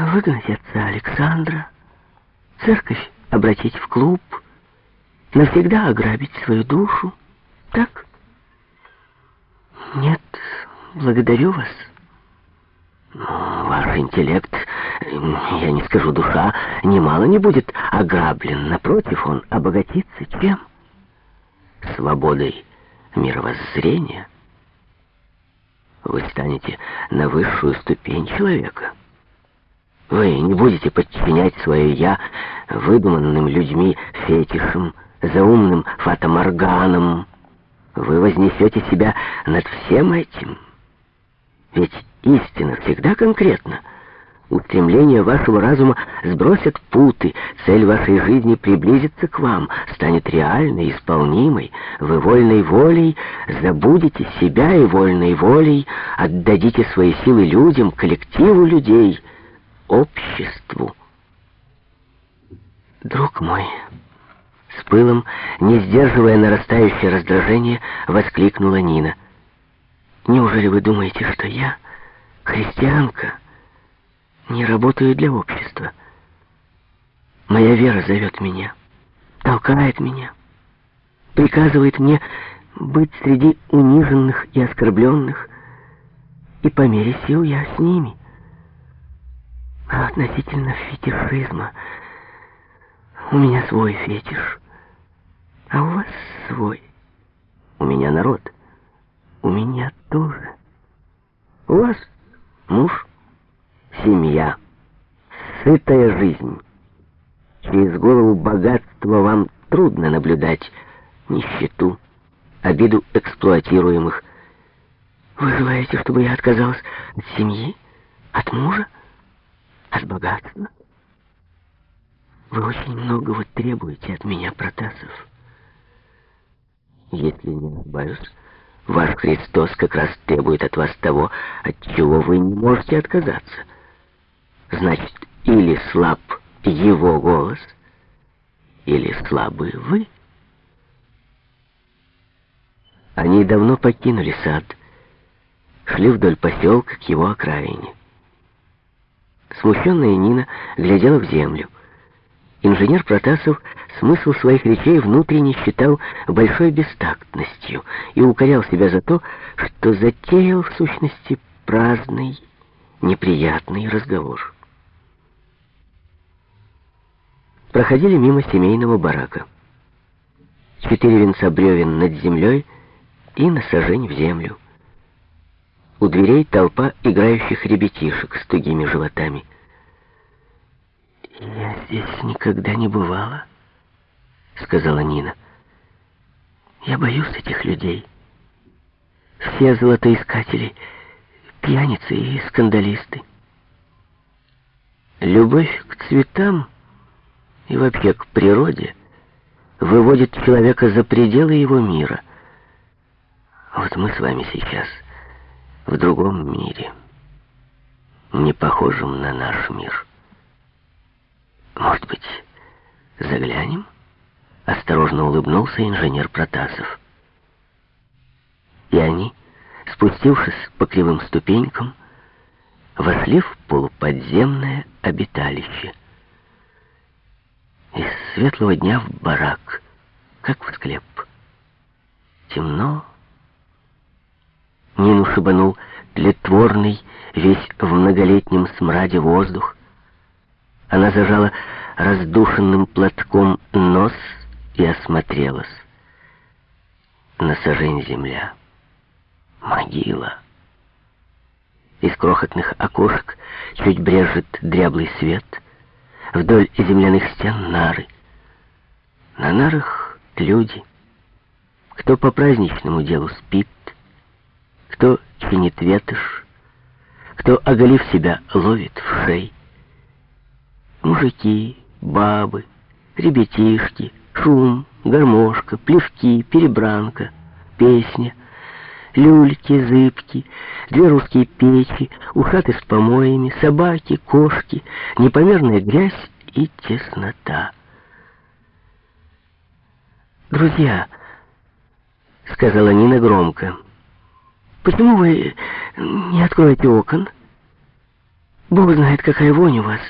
выгнать отца Александра, церковь обратить в клуб, навсегда ограбить свою душу. Так? Нет, благодарю вас. Ваш интеллект, я не скажу душа, немало не будет ограблен. Напротив, он обогатится чем? Свободой мировоззрения. Вы станете на высшую ступень человека. Вы не будете подчинять свое «я» выдуманным людьми фетишем, заумным фатоморганом. Вы вознесете себя над всем этим. Ведь истина всегда конкретна. Устремления вашего разума сбросят путы, цель вашей жизни приблизится к вам, станет реальной, исполнимой. Вы вольной волей забудете себя и вольной волей отдадите свои силы людям, коллективу людей, обществу. Друг мой, с пылом, не сдерживая нарастающее раздражение, воскликнула Нина. Неужели вы думаете, что я, христианка, не работаю для общества? Моя вера зовет меня, толкает меня, приказывает мне быть среди униженных и оскорбленных, и по мере сил я с ними. А относительно фетишизма у меня свой фетиш, а у вас свой. У меня народ. У меня тоже. У вас муж, семья, сытая жизнь. Через голову богатства вам трудно наблюдать нищету, обиду эксплуатируемых. Вы желаете, чтобы я отказалась от семьи, от мужа, от богатства? Вы очень многого требуете от меня, Протасов. Если не ошибаюсь, Ваш Христос как раз требует от вас того, от чего вы не можете отказаться. Значит, или слаб его голос, или слабы вы. Они давно покинули сад, шли вдоль поселка к его окраине. Смущенная Нина глядела в землю. Инженер Протасов смысл своих речей внутренне считал большой бестактностью и укорял себя за то, что затеял в сущности праздный, неприятный разговор. Проходили мимо семейного барака. Четыре венца бревен над землей и на сажень в землю. У дверей толпа играющих ребятишек с тугими животами — «Я здесь никогда не бывала», — сказала Нина. «Я боюсь этих людей. Все золотоискатели, пьяницы и скандалисты. Любовь к цветам и вообще к природе выводит человека за пределы его мира. Вот мы с вами сейчас в другом мире, не похожем на наш мир». «Может быть, заглянем?» Осторожно улыбнулся инженер Протасов. И они, спустившись по кривым ступенькам, вошли в полуподземное обиталище. Из светлого дня в барак, как в склеп. Темно. Нину шибанул тлетворный, весь в многолетнем смраде воздух. Она зажала раздушенным платком нос и осмотрелась. На сажень земля. Могила. Из крохотных окошек чуть брежет дряблый свет. Вдоль земляных стен нары. На нарах люди. Кто по праздничному делу спит, кто чинит ветошь, кто, оголив себя, ловит в шей. Мужики, бабы, ребятишки, шум, гармошка, плевки, перебранка, песня, люльки, зыбки, две русские печи, ушаты с помоями, собаки, кошки, непомерная грязь и теснота. «Друзья», — сказала Нина громко, — «почему вы не откроете окон?» Бог знает, какая вонь у вас.